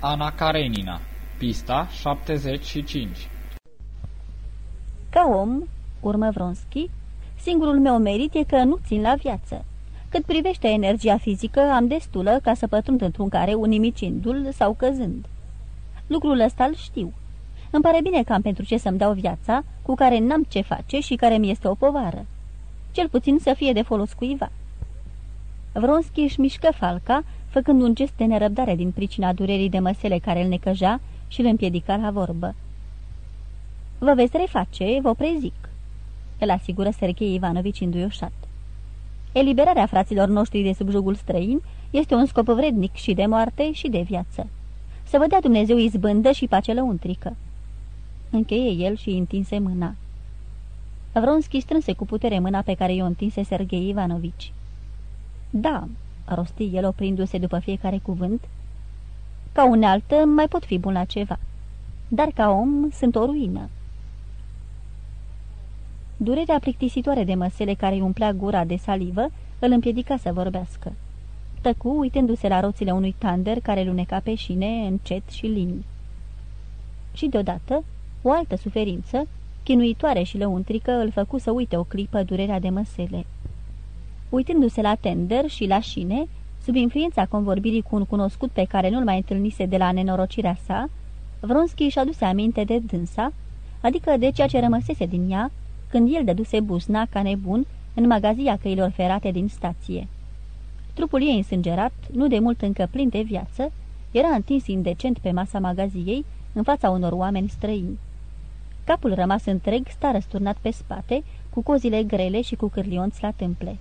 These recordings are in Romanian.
Ana Karenina Pista 75 Ca om, urmă Vronski, singurul meu merit e că nu țin la viață. Cât privește energia fizică, am destulă ca să pătrund într-un care unimicindu-l sau căzând. Lucrul ăsta îl știu. Îmi pare bine că am pentru ce să-mi dau viața, cu care n-am ce face și care mi este o povară. Cel puțin să fie de folos cuiva. Vronski își mișcă falca, făcând un gest de nerăbdare din pricina durerii de măsele care îl necăja și îl împiedica la vorbă. Vă veți reface, vă prezic," îl asigură Serghei Ivanovici înduioșat. Eliberarea fraților noștri de subjugul străin este un scop vrednic și de moarte și de viață. Să vă dea Dumnezeu izbândă și pace lăuntrică." Încheie el și întinse mâna. Vronski strânse cu putere mâna pe care i-o întinse Serghei Ivanovici. Da," rosti el oprindu-se după fiecare cuvânt, ca unealtă mai pot fi bun la ceva, dar ca om sunt o ruină." Durerea plictisitoare de măsele care îi umplea gura de salivă îl împiedica să vorbească. Tăcu, uitându-se la roțile unui tander care luneca pe șine, încet și lin. Și deodată, o altă suferință, chinuitoare și lăuntrică, îl făcu să uite o clipă durerea de măsele. Uitându-se la tender și la șine, sub influența convorbirii cu un cunoscut pe care nu-l mai întâlnise de la nenorocirea sa, Vronski își aduse aminte de dânsa, adică de ceea ce rămăsese din ea, când el dăduse busna ca nebun în magazia căilor ferate din stație. Trupul ei însângerat, nu de mult încă plin de viață, era întins indecent pe masa magaziei, în fața unor oameni străini. Capul rămas întreg sta răsturnat pe spate, cu cozile grele și cu cârlionți la tâmple.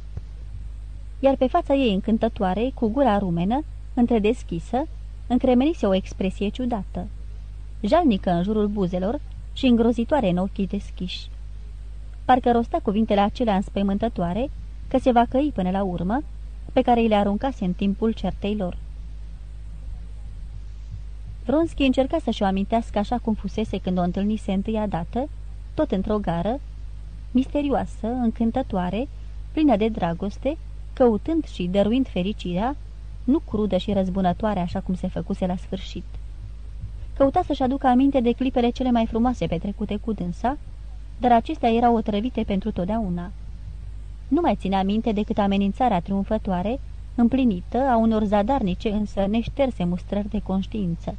Iar pe fața ei încântătoare, cu gura rumenă, întredeschisă, încremenise o expresie ciudată. Jalnică în jurul buzelor și îngrozitoare în ochii deschiși parcă rostea cuvintele acelea înspăimântătoare, că se va căi până la urmă, pe care îi le aruncase în timpul certei lor. Vronski încerca să-și o amintească așa cum fusese când o întâlnise întâia dată, tot într-o gară, misterioasă, încântătoare, plină de dragoste, căutând și dăruind fericirea, nu crudă și răzbunătoare așa cum se făcuse la sfârșit. Căuta să-și aducă aminte de clipele cele mai frumoase petrecute cu dânsa, dar acestea erau otrăvite pentru totdeauna. Nu mai ținea minte decât amenințarea triumfătoare, împlinită a unor zadarnice însă neșterse mustrări de conștiință.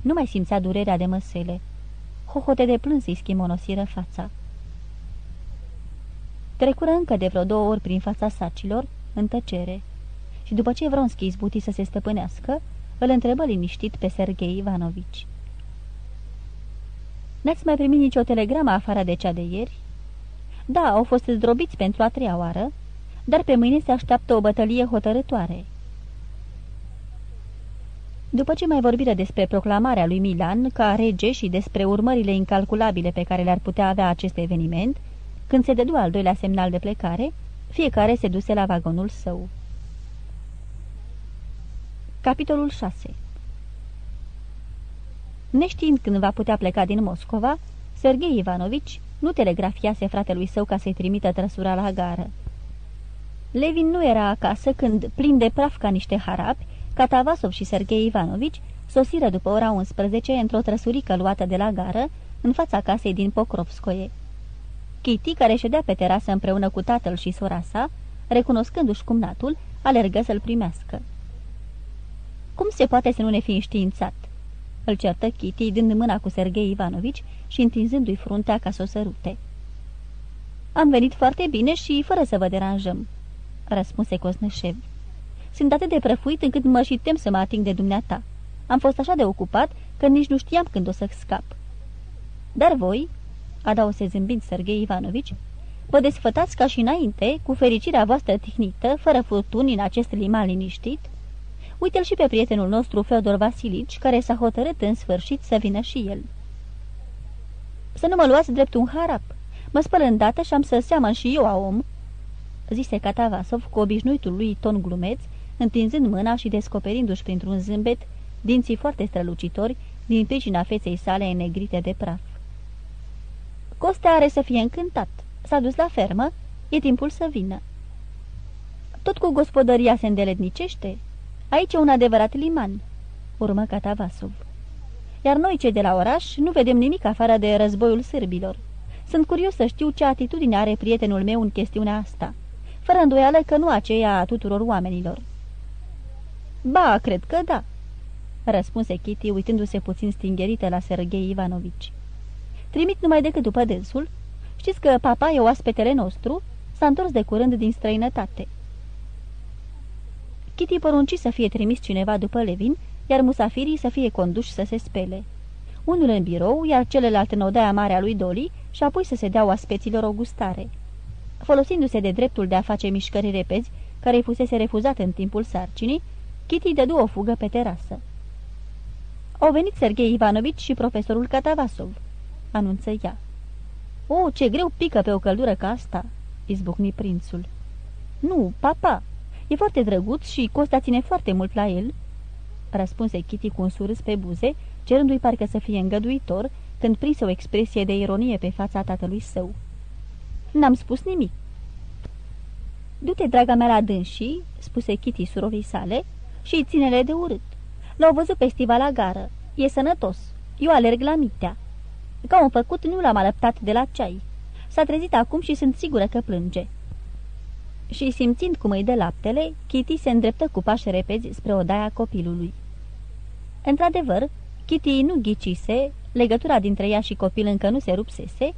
Nu mai simțea durerea de măsele. Hohote de plâns îi schimonosiră fața. Trecură încă de vreo două ori prin fața sacilor, în tăcere, și după ce Vronski izbuti să se stăpânească, îl întrebă liniștit pe Sergei Ivanovici. N-ați mai primit nicio telegramă afară de cea de ieri?" Da, au fost zdrobiți pentru a treia oară, dar pe mâine se așteaptă o bătălie hotărătoare." După ce mai vorbiră despre proclamarea lui Milan ca rege și despre urmările incalculabile pe care le-ar putea avea acest eveniment, când se dădu al doilea semnal de plecare, fiecare se duse la vagonul său. Capitolul 6 Neștiind când va putea pleca din Moscova, Sergei Ivanovici nu telegrafiase fratelui său ca să-i trimită trăsura la gară. Levin nu era acasă când, plin de praf ca niște harapi, Catavasov și Sergei Ivanovici sosiră după ora 11 într-o trăsurică luată de la gară, în fața casei din Pokrovskoye. Kitty, care ședea pe terasă împreună cu tatăl și sora sa, recunoscându-și cumnatul, alergă să-l primească. Cum se poate să nu ne fi înștiințat?" Îl certă Kitty, dând mâna cu Sergei Ivanovici și întinzându-i fruntea ca să o sărute. Am venit foarte bine și fără să vă deranjăm," răspunse Cosnășev. Sunt atât de prăfuit încât mă și tem să mă ating de dumneata. Am fost așa de ocupat că nici nu știam când o să scap." Dar voi," adause zâmbind Sergei Ivanovici, vă desfătați ca și înainte, cu fericirea voastră tihnită, fără furtuni în acest liman liniștit?" Uite-l și pe prietenul nostru, Feodor Vasilici, care s-a hotărât în sfârșit să vină și el. Să nu mă luați drept un harap. Mă spăl îndată și am să seamăn și eu a om." Zise Catavasov cu obișnuitul lui ton glumeț, întinzând mâna și descoperindu-și printr-un zâmbet dinții foarte strălucitori din pricina feței sale înnegrite de praf. Costea are să fie încântat. S-a dus la fermă, e timpul să vină. Tot cu gospodăria se îndeletnicește, Aici e un adevărat liman. urmă Catavasov. Iar noi, cei de la oraș, nu vedem nimic afară de războiul sârbilor. Sunt curios să știu ce atitudine are prietenul meu în chestiunea asta, fără îndoială că nu aceea a tuturor oamenilor. Ba, cred că da, răspunse Kitty, uitându-se puțin stingherită la Sergei Ivanovici. Trimit numai decât după dânsul. Știți că papa e oaspetele nostru? S-a întors de curând din străinătate. Kitty porunci să fie trimis cineva după Levin, iar musafirii să fie conduși să se spele. Unul în birou, iar celălalt în odaia mare a lui Dolly și apoi să se dea oaspeților o gustare. Folosindu-se de dreptul de a face mișcări repezi, care îi fusese refuzat în timpul sarcinii, Kitty dădu o fugă pe terasă. Au venit Sergei Ivanovici și profesorul Catavasov, anunță ea. O, ce greu pică pe o căldură ca asta!" izbucni prințul. Nu, papa, e foarte drăguț și Costa ține foarte mult la el," răspunse Kitty cu un surâs pe buze, cerându-i parcă să fie îngăduitor, când prinse o expresie de ironie pe fața tatălui său. N-am spus nimic." Du-te, draga mea, la dânsii," spuse Kitty surorii sale, și ține-le de urât. L-au văzut pe Stiva la gară. E sănătos. Eu alerg la mitea. Ca un făcut, nu l-am alăptat de la ceai. S-a trezit acum și sunt sigură că plânge." Și simțind cum îi dă laptele, Kitty se îndreptă cu pași repezi spre odaia copilului. Într-adevăr, Kitty nu ghicise, legătura dintre ea și copil încă nu se rupsese,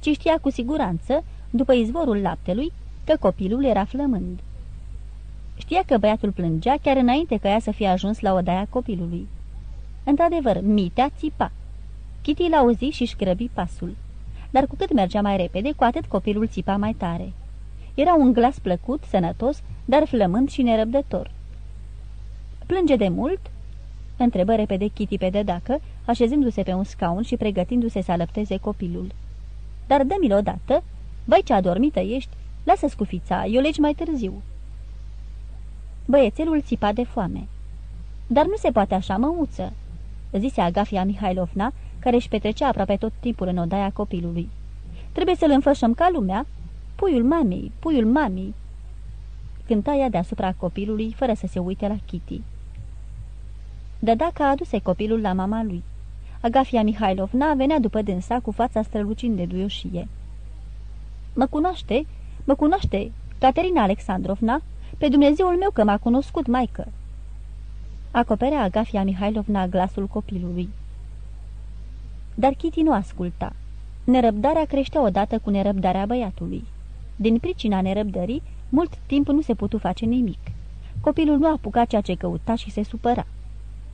ci știa cu siguranță, după izvorul laptelui, că copilul era flămând. Știa că băiatul plângea chiar înainte ca ea să fie ajuns la odaia copilului. Într-adevăr, Mitea țipa. Kitty l-auzi și-și grăbi pasul. Dar cu cât mergea mai repede, cu atât copilul țipa mai tare. Era un glas plăcut, sănătos, dar flămând și nerăbdător. Plânge de mult?" întrebă repede Kitty pe dedacă, așezându-se pe un scaun și pregătindu-se să alăpteze copilul. Dar dă-mi-l odată. Băi, ce adormită ești! Lasă scufița, eu legi mai târziu." Băiețelul țipa de foame. Dar nu se poate așa, măuță," zise Agafia Mihailovna, care își petrecea aproape tot timpul în odaia copilului. Trebuie să-l înfășăm ca lumea. Puiul mamei, puiul mamei." Cânta ea deasupra copilului, fără să se uite la Kitty. Dădaca aduse copilul la mama lui. Agafia Mihailovna venea după dânsa cu fața strălucind de duioșie. Mă cunoaște? Mă cunoaște? Caterina Alexandrovna? Pe Dumnezeul meu că m-a cunoscut, maică!" Acoperea Agafia Mihailovna glasul copilului. Dar Kitty nu asculta. Nerăbdarea creștea odată cu nerăbdarea băiatului. Din pricina nerăbdării, mult timp nu se putu face nimic. Copilul nu apuca ceea ce căuta și se supăra.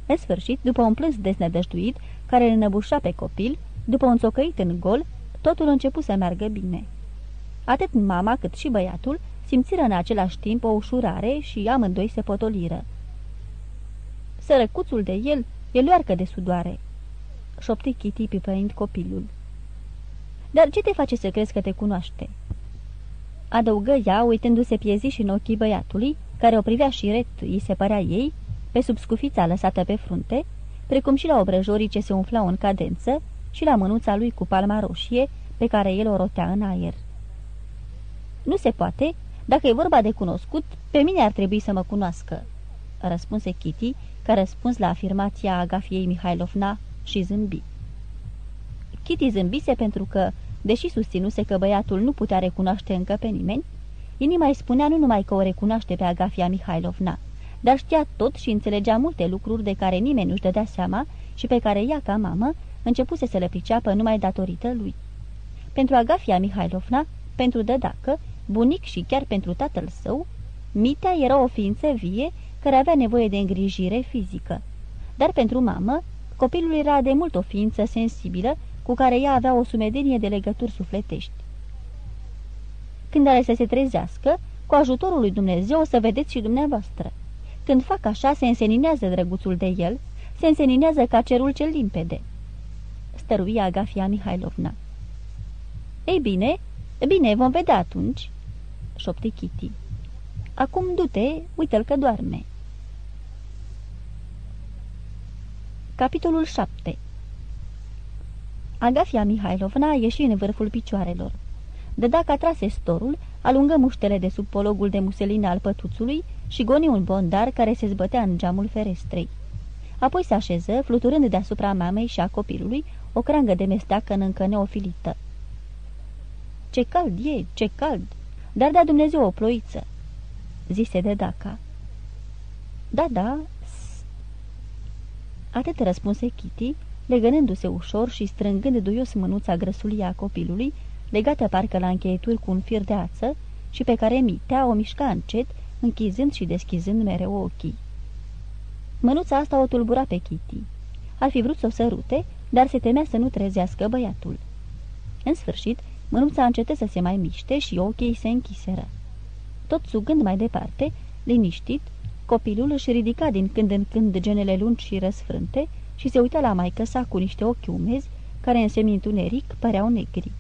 În sfârșit, după un plâns desnădăjduit, care îl înăbușa pe copil, după un țocăit în gol, totul a început să meargă bine. Atât mama cât și băiatul simțiră în același timp o ușurare și amândoi se potoliră. Sărăcuțul de el e luarcă de sudoare, șopti Kitty pipăind copilul. Dar ce te face să crezi că te cunoaște?" Adăugă ea, uitându-se piezi și în ochii băiatului, care o privea și ret, îi se părea ei, pe sub scufița lăsată pe frunte, precum și la obrăjorii ce se umflau în cadență și la mânuța lui cu palma roșie, pe care el o rotea în aer. Nu se poate, dacă e vorba de cunoscut, pe mine ar trebui să mă cunoască," răspunse Kitty, ca răspuns la afirmația Agafiei Mihailovna și zâmbi. Kitty zâmbise pentru că, deși susținuse că băiatul nu putea recunoaște încă pe nimeni, inima îi spunea nu numai că o recunoaște pe Agafia Mihailovna, dar știa tot și înțelegea multe lucruri de care nimeni nu-și dădea seama și pe care ea, ca mamă, începuse să le priceapă numai datorită lui. Pentru Agafia Mihailovna, pentru dădacă, bunic și chiar pentru tatăl său, Mitea era o ființă vie care avea nevoie de îngrijire fizică. Dar pentru mamă, copilul era de mult o ființă sensibilă cu care ea avea o sumedenie de legături sufletești. Când are să se trezească, cu ajutorul lui Dumnezeu o să vedeți și dumneavoastră. Când fac așa, se înseninează drăguțul de el, se înseninează ca cerul cel limpede. Stăruia Agafia Mihailovna. Ei bine, bine, vom vedea atunci, șopti Kitty. Acum du-te, uite-l că doarme. Capitolul 7 Agafia Mihailovna ieși în vârful picioarelor. De dacă trase storul, alungă muștele de sub pologul de muselină al pătuțului și goni un bondar care se zbătea în geamul ferestrei. Apoi se așeză, fluturând deasupra mamei și a copilului, o crangă de mesteacă în încă neofilită. Ce cald e, ce cald! Dar da Dumnezeu o ploiță!" zise de Daca. Da, da, Atât răspunse Kitty, legănându-se ușor și strângând duios mânuța grăsulie a copilului, legată parcă la încheieturi cu un fir de ață și pe care Mitea o mișca încet, închizând și deschizând mereu ochii. Mânuța asta o tulbura pe Kitty. Ar fi vrut să o sărute, dar se temea să nu trezească băiatul. În sfârșit, mânuța încetă să se mai miște și ochii se închiseră. Tot sugând mai departe, liniștit, copilul își ridica din când în când genele lungi și răsfrânte și se uita la maică sa cu niște ochi umezi, care în semintuneric păreau negri.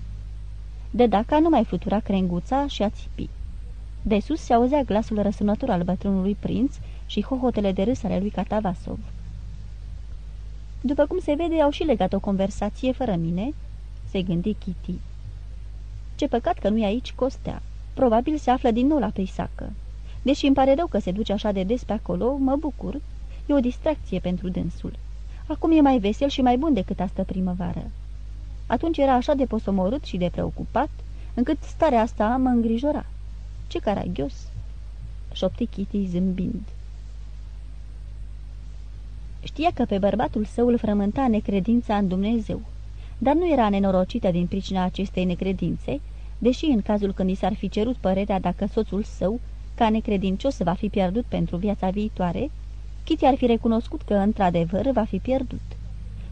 De daca nu mai flutura crenguța și a țipi. De sus se auzea glasul răsunător al bătrânului prinț și hohotele de râs ale lui Catavasov. După cum se vede, au și legat o conversație fără mine, se gândi Kitty. Ce păcat că nu e aici Costea. Probabil se află din nou la peisacă. Deși îmi pare rău că se duce așa de des pe acolo, mă bucur. E o distracție pentru dânsul. Acum e mai vesel și mai bun decât astă primăvară. Atunci era așa de posomorât și de preocupat, încât starea asta mă îngrijora. Ce caragios! șopti Kitty zâmbind. Știa că pe bărbatul său îl frământa necredința în Dumnezeu, dar nu era nenorocită din pricina acestei necredințe, deși în cazul când i s-ar fi cerut părerea dacă soțul său, ca necredincios, va fi pierdut pentru viața viitoare, Kitty ar fi recunoscut că, într-adevăr, va fi pierdut.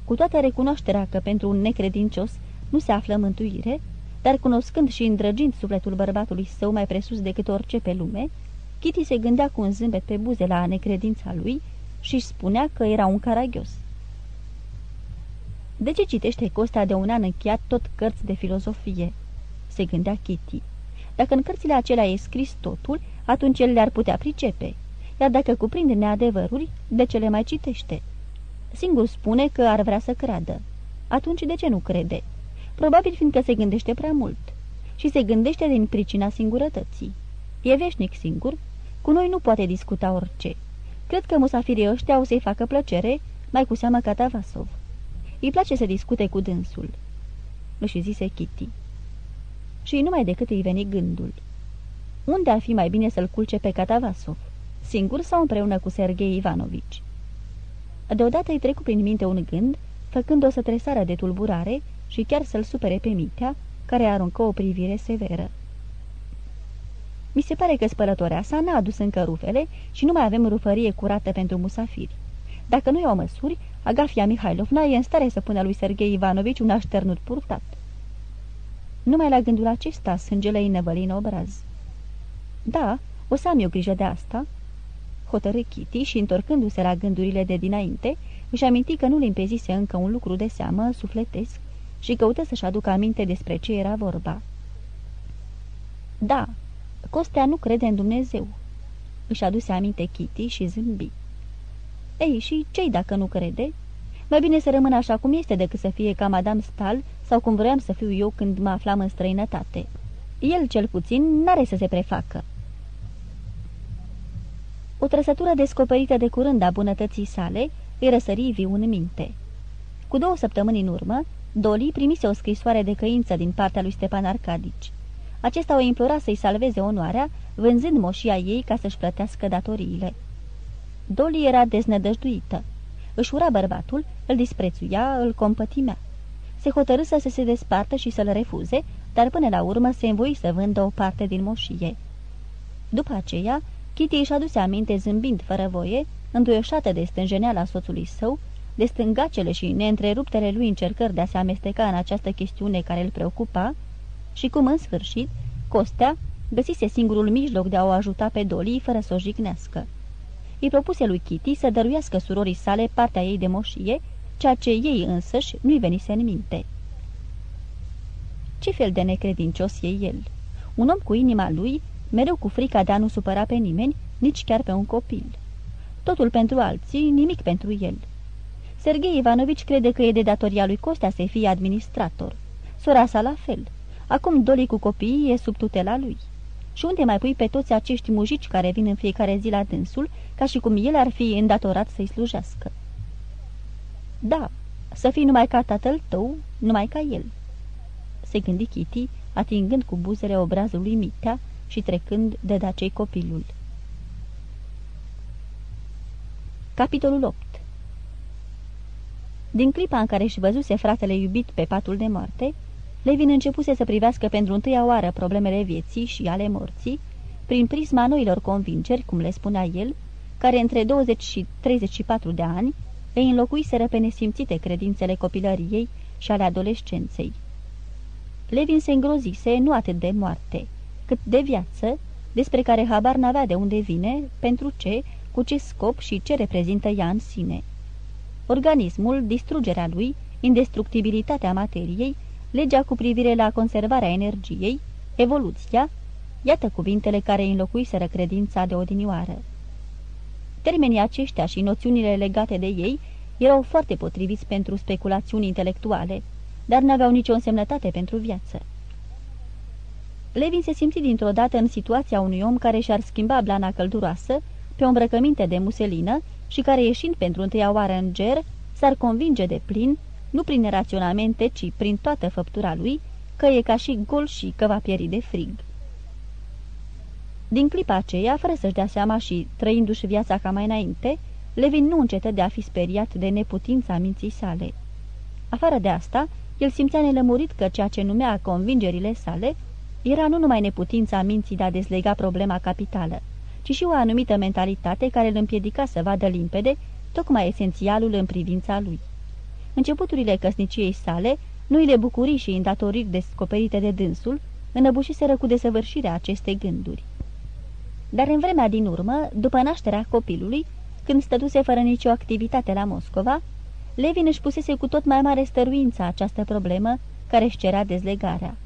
Cu toată recunoașterea că pentru un necredincios nu se află mântuire, dar cunoscând și îndrăgind sufletul bărbatului său mai presus decât orice pe lume, Kitty se gândea cu un zâmbet pe buze la necredința lui și își spunea că era un caragios. De ce citește Costa de un an încheiat tot cărți de filozofie?" se gândea Kitty. Dacă în cărțile acelea e scris totul, atunci el le-ar putea pricepe. Iar dacă cuprinde neadevăruri, de ce le mai citește? Singur spune că ar vrea să creadă. Atunci de ce nu crede? Probabil fiindcă se gândește prea mult. Și se gândește din pricina singurătății. E veșnic singur, cu noi nu poate discuta orice. Cred că musafirii ăștia o să-i facă plăcere, mai cu seamă ca Tavasov. Îi place să discute cu dânsul, își zise Kitty. Și numai decât îi veni gândul. Unde ar fi mai bine să-l culce pe Catavasov? Singur sau împreună cu Sergei Ivanovici? Deodată îi trecu prin minte un gând, făcând o sătresare de tulburare și chiar să-l supere pe Mitea, care aruncă o privire severă. Mi se pare că spălătoarea sa n-a adus încă rufele și nu mai avem rufărie curată pentru musafiri. Dacă nu iau măsuri, Agafia Mihailovna e în stare să pună lui Sergei Ivanovici un așternut purtat. Numai la gândul acesta sângele îi năvăli în obraz. Da, o să am eu grijă de asta," hotărâ Kitty și, întorcându-se la gândurile de dinainte, își aminti că nu limpezise încă un lucru de seamă, sufletesc, și căută să-și aducă aminte despre ce era vorba. Da, Costea nu crede în Dumnezeu," își aduse aminte Kitty și zâmbi. Ei, și ce dacă nu crede? Mai bine să rămână așa cum este decât să fie ca Madame Stal sau cum vroiam să fiu eu când mă aflam în străinătate. El, cel puțin, n-are să se prefacă. O trăsătură descoperită de curând a bunătății sale îi răsări viu în minte. Cu două săptămâni în urmă, Doli primise o scrisoare de căință din partea lui Stepan Arcadici. Acesta o implora să-i salveze onoarea, vânzând moșia ei ca să-și plătească datoriile. Doli era deznădăjduită. Își ura bărbatul, îl disprețuia, îl compătimea. Se hotărâ să se despartă și să-l refuze, dar până la urmă se învoi să vândă o parte din moșie. După aceea, Kitty își aduse aminte zâmbind fără voie, înduioșată de stânjeneala soțului său, de stângacele și neîntreruptele lui încercări de a se amesteca în această chestiune care îl preocupa, și cum, în sfârșit, Costea găsise singurul mijloc de a o ajuta pe Dolly fără să o jignească. Îi propuse lui Kitty să dăruiască surorii sale partea ei de moșie, ceea ce ei însăși nu-i venise în minte. Ce fel de necredincios e el? Un om cu inima lui, mereu cu frica de a nu supăra pe nimeni, nici chiar pe un copil. Totul pentru alții, nimic pentru el. Sergei Ivanovici crede că e de datoria lui Costea să fie administrator. Sora sa la fel. Acum Doli cu copiii e sub tutela lui. Și unde mai pui pe toți acești mujici care vin în fiecare zi la dânsul, ca și cum el ar fi îndatorat să-i slujească? Da, să fii numai ca tatăl tău, numai ca el." Se gândi Kitty, atingând cu buzele obrazul lui Mitea și trecând de dacei copilul. Capitolul 8 Din clipa în care își văzuse fratele iubit pe patul de moarte, Levin începuse să privească pentru întâia oară problemele vieții și ale morții, prin prisma noilor convingeri, cum le spunea el, care între 20 și 34 de ani îi înlocuiseră pe nesimțite credințele copilăriei și ale adolescenței. Levin se îngrozise nu atât de moarte, cât de viață, despre care habar n-avea de unde vine, pentru ce, cu ce scop și ce reprezintă ea în sine. Organismul, distrugerea lui, indestructibilitatea materiei, legea cu privire la conservarea energiei, evoluția, iată cuvintele care înlocuiseră credința de odinioară. Termenii aceștia și noțiunile legate de ei erau foarte potriviți pentru speculațiuni intelectuale, dar n-aveau nicio însemnătate pentru viață. Levin se simți dintr-o dată în situația unui om care și-ar schimba blana călduroasă pe o îmbrăcăminte de muselină și care, ieșind pentru întâia oară în ger, s-ar convinge de plin, nu prin raționamente, ci prin toată făptura lui, că e ca și gol și că va pieri de frig. Din clipa aceea, fără să-și dea seama și trăindu-și viața ca mai înainte, Levin nu încetă de a fi speriat de neputința minții sale. Afară de asta, el simțea nelămurit că ceea ce numea convingerile sale era nu numai neputința minții de a dezlega problema capitală, ci și o anumită mentalitate care îl împiedica să vadă limpede tocmai esențialul în privința lui. Începuturile căsniciei sale, noile bucurii și îndatoriri descoperite de dânsul, înăbușiseră cu desăvârșirea acestei gânduri. Dar în vremea din urmă, după nașterea copilului, când stătuse fără nicio activitate la Moscova, Levin își pusese cu tot mai mare stăruință această problemă care își cerea dezlegarea.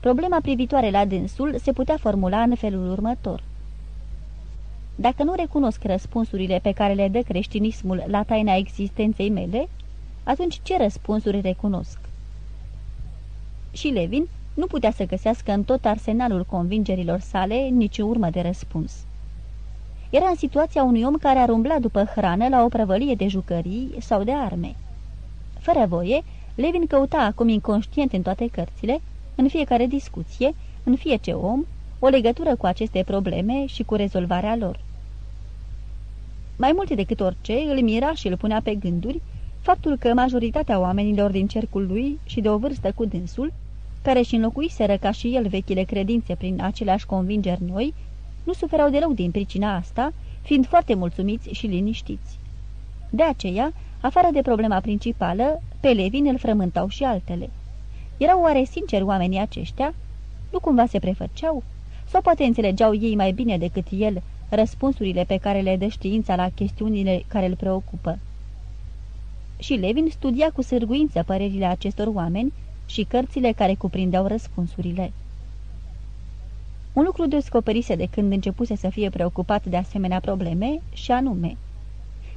Problema privitoare la dânsul se putea formula în felul următor. Dacă nu recunosc răspunsurile pe care le dă creștinismul la taina existenței mele, atunci ce răspunsuri recunosc? Și Levin nu putea să găsească în tot arsenalul convingerilor sale nici urmă de răspuns. Era în situația unui om care ar umbla după hrană la o prăvălie de jucării sau de arme. Fără voie, Levin căuta acum inconștient în toate cărțile, în fiecare discuție, în fiecare om, o legătură cu aceste probleme și cu rezolvarea lor. Mai mult decât orice, îl mira și îl punea pe gânduri faptul că majoritatea oamenilor din cercul lui și de o vârstă cu dânsul, care și înlocuiseră ca și el vechile credințe prin aceleași convingeri noi, nu suferau deloc din pricina asta, fiind foarte mulțumiți și liniștiți. De aceea, afară de problema principală, pe Levin îl frământau și altele. Erau oare sinceri oamenii aceștia? Nu cumva se prefăceau? Sau poate înțelegeau ei mai bine decât el răspunsurile pe care le dă știința la chestiunile care îl preocupă? Și Levin studia cu sârguință părerile acestor oameni și cărțile care cuprindeau răspunsurile. Un lucru descoperise de când începuse să fie preocupat de asemenea probleme, și anume,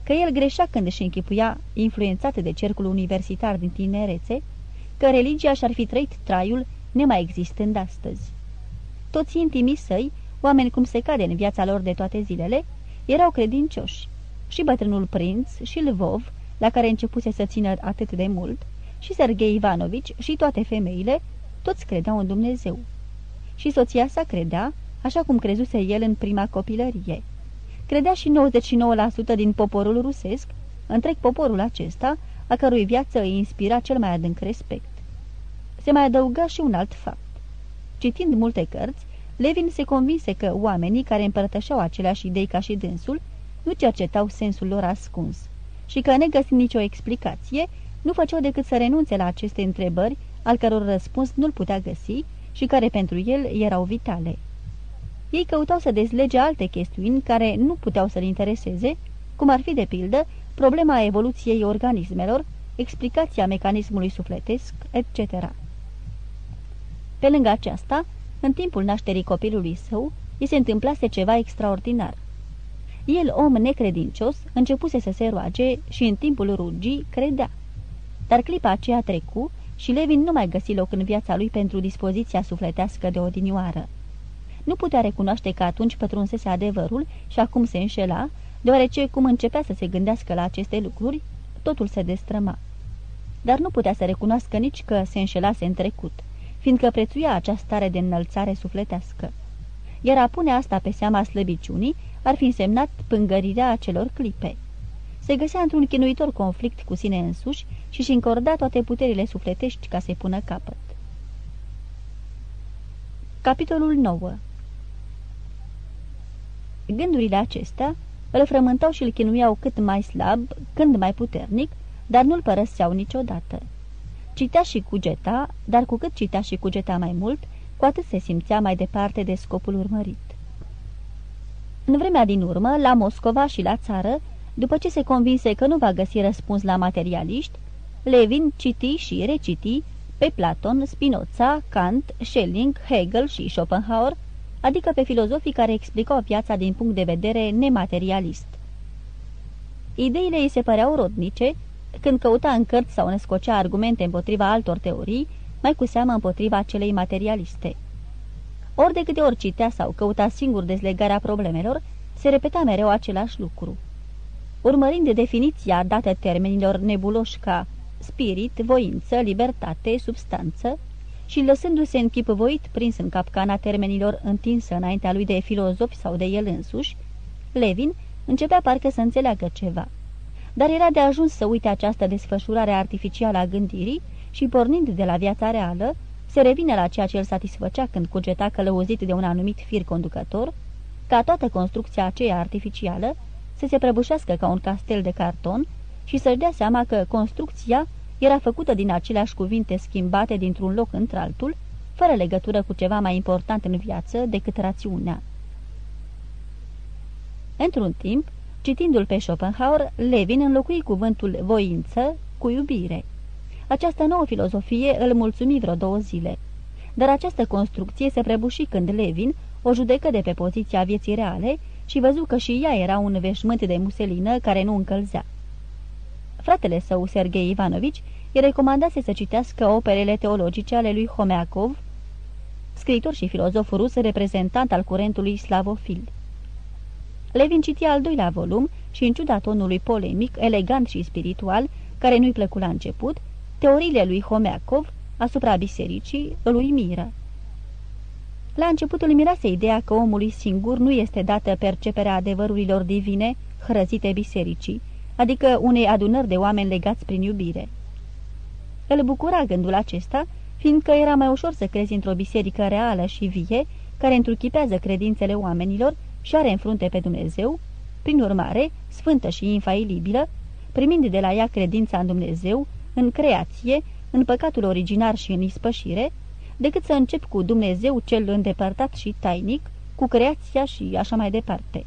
că el greșea când își închipuia, influențat de cercul universitar din tinerețe, că religia și-ar fi trăit traiul nemai existând astăzi. Toți intimii săi, oameni cum se cade în viața lor de toate zilele, erau credincioși. Și bătrânul prinț, și Lvov, la care începuse să țină atât de mult, și Sergei Ivanovici și toate femeile, toți credeau în Dumnezeu și soția sa credea, așa cum crezuse el în prima copilărie. Credea și 99% din poporul rusesc, întreg poporul acesta, a cărui viață îi inspira cel mai adânc respect. Se mai adăuga și un alt fapt. Citind multe cărți, Levin se convinse că oamenii care împărtășeau aceleași idei ca și dânsul nu cercetau sensul lor ascuns și că, negăsind nicio explicație, nu făceau decât să renunțe la aceste întrebări, al căror răspuns nu-l putea găsi și care pentru el erau vitale. Ei căutau să dezlege alte chestiuni care nu puteau să-l intereseze, cum ar fi, de pildă, problema evoluției organismelor, explicația mecanismului sufletesc, etc. Pe lângă aceasta, în timpul nașterii copilului său, îi se întâmplase ceva extraordinar. El, om necredincios, începuse să se roage și în timpul rugii credea. Dar clipa aceea trecu și Levin nu mai găsi loc în viața lui pentru dispoziția sufletească de odinioară. Nu putea recunoaște că atunci pătrunsese adevărul și acum se înșela, deoarece cum începea să se gândească la aceste lucruri, totul se destrăma. Dar nu putea să recunoască nici că se înșelase în trecut, fiindcă prețuia această stare de înălțare sufletească. Iar a pune asta pe seama slăbiciunii ar fi însemnat pângărirea acelor clipe. Se găsea într-un chinuitor conflict cu sine însuși și și încorda toate puterile sufletești ca să-i pună capăt. Capitolul 9 Gândurile acestea îl frământau și îl chinuiau cât mai slab, când mai puternic, dar nu-l părăseau niciodată. Citea și cugeta, dar cu cât citea și cugeta mai mult, cu atât se simțea mai departe de scopul urmărit. În vremea din urmă, la Moscova și la țară, după ce se convinse că nu va găsi răspuns la materialiști, Levin citi și reciti pe Platon, Spinoza, Kant, Schelling, Hegel și Schopenhauer, adică pe filozofii care explicau viața din punct de vedere nematerialist. Ideile îi se păreau rodnice, când căuta în cărți sau născocea argumente împotriva altor teorii, mai cu seamă împotriva celei materialiste. Ori de câte ori citea sau căuta singur dezlegarea problemelor, se repeta mereu același lucru. Urmărind de definiția dată termenilor nebuloși ca spirit, voință, libertate, substanță, și lăsându-se în chip voit prins în capcana termenilor întinsă înaintea lui de filozofi sau de el însuși, Levin începea parcă să înțeleagă ceva. Dar era de ajuns să uite această desfășurare artificială a gândirii și, pornind de la viața reală, se revine la ceea ce îl satisfăcea când cugeta călăuzit de un anumit fir conducător, ca toată construcția aceea artificială să se prăbușească ca un castel de carton și să-și dea seama că construcția era făcută din aceleași cuvinte schimbate dintr-un loc într-altul, fără legătură cu ceva mai important în viață decât rațiunea. Într-un timp, citindu-l pe Schopenhauer, Levin înlocui cuvântul voință cu iubire. Această nouă filozofie îl mulțumi vreo două zile. Dar această construcție se prăbuși când Levin o judecă de pe poziția vieții reale și văzu că și ea era un veșmânt de muselină care nu încălzea. Fratele său, Sergei Ivanovici, îi recomandase să citească operele teologice ale lui Homeakov, scriitor și filozof rus reprezentant al curentului slavofil. Levin citia al doilea volum și, în ciuda tonului polemic, elegant și spiritual, care nu-i plăcu la început, teoriile lui Homeakov asupra bisericii îl uimiră. La început îl mirase ideea că omului singur nu este dată perceperea adevărurilor divine hrăzite bisericii, adică unei adunări de oameni legați prin iubire. Îl bucura gândul acesta, fiindcă era mai ușor să crezi într-o biserică reală și vie, care întruchipează credințele oamenilor și are în frunte pe Dumnezeu, prin urmare, sfântă și infailibilă, primind de la ea credința în Dumnezeu, în creație, în păcatul originar și în ispășire, decât să încep cu Dumnezeu cel îndepărtat și tainic, cu creația și așa mai departe.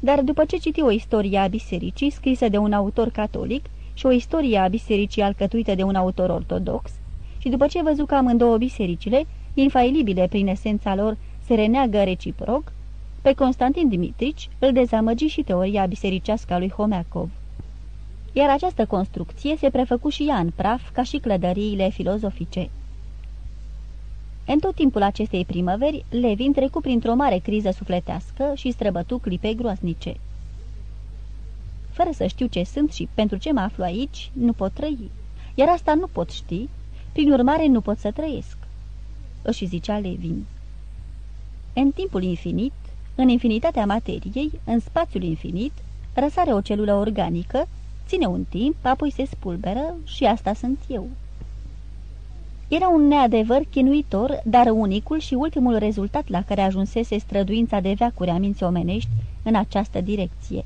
Dar după ce citi o istorie a bisericii scrisă de un autor catolic și o istorie a bisericii alcătuită de un autor ortodox, și după ce văzu că amândouă bisericile, infailibile prin esența lor, se reneagă reciproc, pe Constantin Dimitrici îl dezamăgi și teoria bisericească a lui Homeakov. Iar această construcție se prefăcu și ea în praf ca și clădăriile filozofice. În tot timpul acestei primăveri, Levin trecu printr-o mare criză sufletească și străbătu clipe groaznice. Fără să știu ce sunt și pentru ce mă aflu aici, nu pot trăi. Iar asta nu pot ști, prin urmare nu pot să trăiesc. Își zicea Levin. În timpul infinit, în infinitatea materiei, în spațiul infinit, răsare o celulă organică, ține un timp, apoi se spulberă și asta sunt eu. Era un neadevăr chinuitor, dar unicul și ultimul rezultat la care ajunsese străduința de veacuri a minții omenești în această direcție.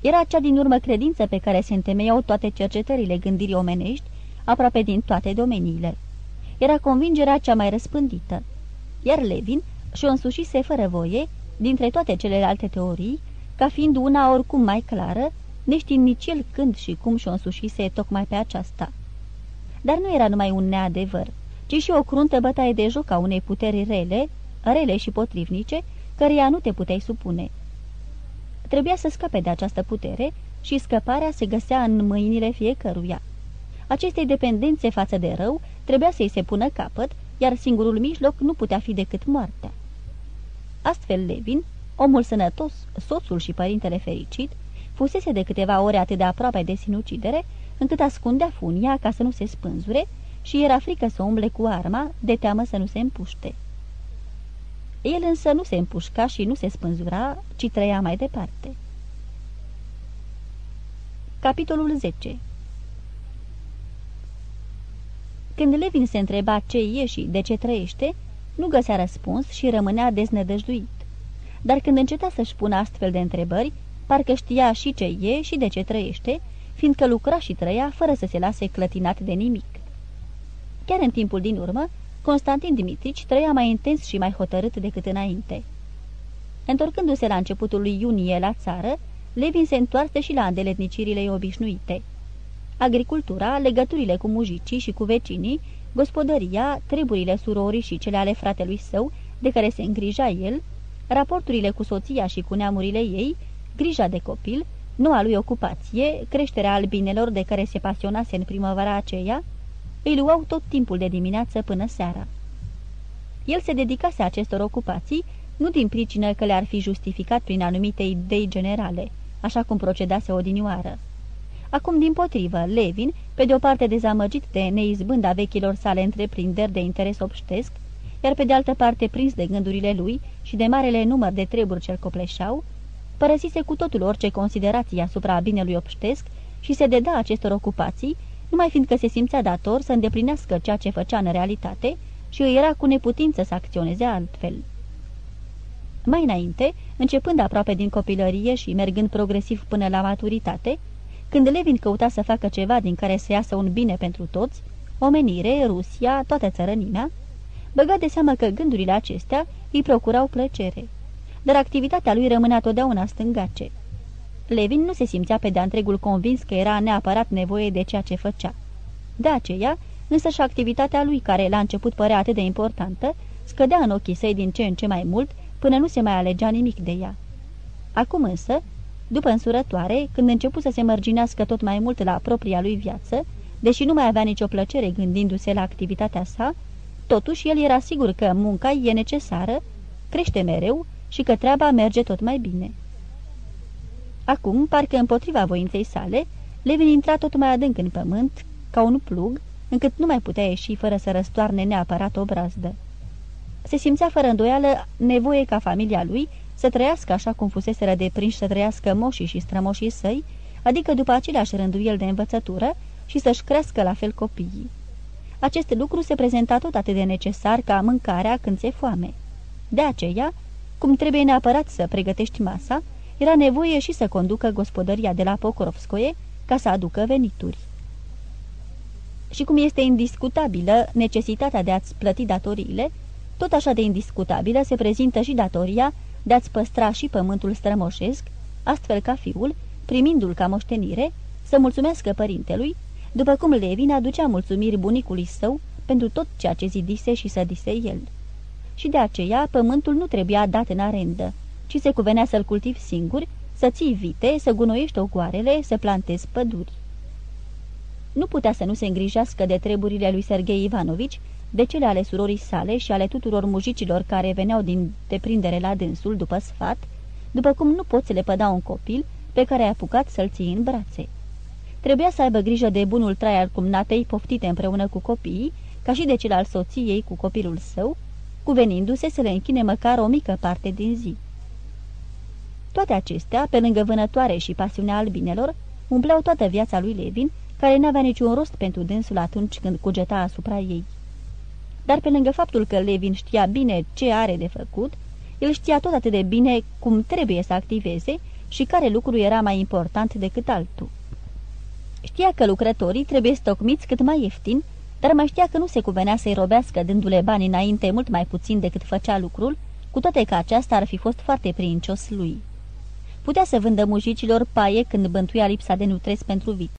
Era cea din urmă credință pe care se întemeiau toate cercetările gândirii omenești, aproape din toate domeniile. Era convingerea cea mai răspândită. Iar Levin și-o însușise fără voie, dintre toate celelalte teorii, ca fiind una oricum mai clară, neștiind nici el când și cum și-o însușise tocmai pe aceasta. Dar nu era numai un neadevăr, ci și o cruntă bătaie de joc a unei puteri rele, rele și potrivnice, căreia nu te puteai supune. Trebuia să scape de această putere și scăparea se găsea în mâinile fiecăruia. Acestei dependențe față de rău trebuia să-i se pună capăt, iar singurul mijloc nu putea fi decât moartea. Astfel Levin, omul sănătos, soțul și părintele fericit, Fusese de câteva ore atât de aproape de sinucidere, încât ascundea funia ca să nu se spânzure și era frică să umble cu arma, de teamă să nu se împuște. El însă nu se împușca și nu se spânzura, ci trăia mai departe. Capitolul 10 Când Levin se întreba ce e și de ce trăiește, nu găsea răspuns și rămânea deznădăjduit. Dar când înceta să-și pună astfel de întrebări, parcă știa și ce e și de ce trăiește, fiindcă lucra și trăia fără să se lase clătinat de nimic. Chiar în timpul din urmă, Constantin Dimitrici trăia mai intens și mai hotărât decât înainte. Întorcându-se la începutul lui iunie la țară, Levin se întoarce și la îndeletnicirile obișnuite. Agricultura, legăturile cu mujicii și cu vecinii, gospodăria, treburile surorii și cele ale fratelui său, de care se îngrija el, raporturile cu soția și cu neamurile ei, grija de copil, noua lui ocupație, creșterea albinelor de care se pasionase în primăvara aceea, îi luau tot timpul de dimineață până seara. El se dedicase acestor ocupații nu din pricină că le-ar fi justificat prin anumite idei generale, așa cum procedase odinioară. Acum, din potrivă, Levin, pe de o parte dezamăgit de neizbânda vechilor sale întreprinderi de interes obștesc, iar pe de altă parte prins de gândurile lui și de marele număr de treburi ce-l copleșau, părăsise cu totul orice considerație asupra binelui obștesc și se deda acestor ocupații, numai fiindcă se simțea dator să îndeplinească ceea ce făcea în realitate și îi era cu neputință să acționeze altfel. Mai înainte, începând aproape din copilărie și mergând progresiv până la maturitate, când Levin căuta să facă ceva din care să iasă un bine pentru toți, omenire, Rusia, toată țărănimea, băga de seamă că gândurile acestea îi procurau plăcere, dar activitatea lui rămânea totdeauna stângace. Levin nu se simțea pe de întregul convins că era neapărat nevoie de ceea ce făcea. De aceea, însă și activitatea lui, care la început părea atât de importantă, scădea în ochii săi din ce în ce mai mult, până nu se mai alegea nimic de ea. Acum însă, după însurătoare, când început să se mărginească tot mai mult la propria lui viață, deși nu mai avea nicio plăcere gândindu-se la activitatea sa, totuși el era sigur că munca e necesară, crește mereu și că treaba merge tot mai bine. Acum, parcă împotriva voinței sale, Levin intra tot mai adânc în pământ, ca un plug, încât nu mai putea ieși fără să răstoarne neapărat o brazdă. Se simțea fără îndoială nevoie ca familia lui să trăiască așa cum fusese deprinși să trăiască moșii și strămoșii săi, adică după aceleași rânduieli de învățătură și să-și crească la fel copiii. Acest lucru se prezenta tot atât de necesar ca mâncarea când se foame. De aceea, cum trebuie neapărat să pregătești masa, era nevoie și să conducă gospodăria de la Pokrovskoye ca să aducă venituri. Și cum este indiscutabilă necesitatea de a-ți plăti datoriile, tot așa de indiscutabilă se prezintă și datoria de a-ți păstra și pământul strămoșesc, astfel ca fiul, primindu-l ca moștenire, să mulțumească părintelui, după cum Levin aducea mulțumiri bunicului său pentru tot ceea ce zidise și să dise el. Și de aceea pământul nu trebuia dat în arendă, ci se cuvenea să-l cultivi singur, să ții vite, să gunoiești ogoarele, să plantezi păduri. Nu putea să nu se îngrijească de treburile lui Sergei Ivanovici, de cele ale surorii sale și ale tuturor mujicilor care veneau din deprindere la dânsul după sfat, după cum nu poți le păda un copil pe care ai apucat să-l ții în brațe. Trebuia să aibă grijă de bunul trai al cumnatei poftite împreună cu copiii, ca și de cel al soției cu copilul său, cuvenindu-se să le închine măcar o mică parte din zi. Toate acestea, pe lângă vânătoare și pasiunea albinelor, umpleau toată viața lui Levin, care n-avea niciun rost pentru dânsul atunci când cugeta asupra ei. Dar pe lângă faptul că Levin știa bine ce are de făcut, el știa tot atât de bine cum trebuie să activeze și care lucru era mai important decât altul. Știa că lucrătorii trebuie stocmiți cât mai ieftin, dar mai știa că nu se cuvenea să-i robească dându-le bani înainte mult mai puțin decât făcea lucrul, cu toate că aceasta ar fi fost foarte princios lui. Putea să vândă mujicilor paie când bântuia lipsa de nutres pentru vit.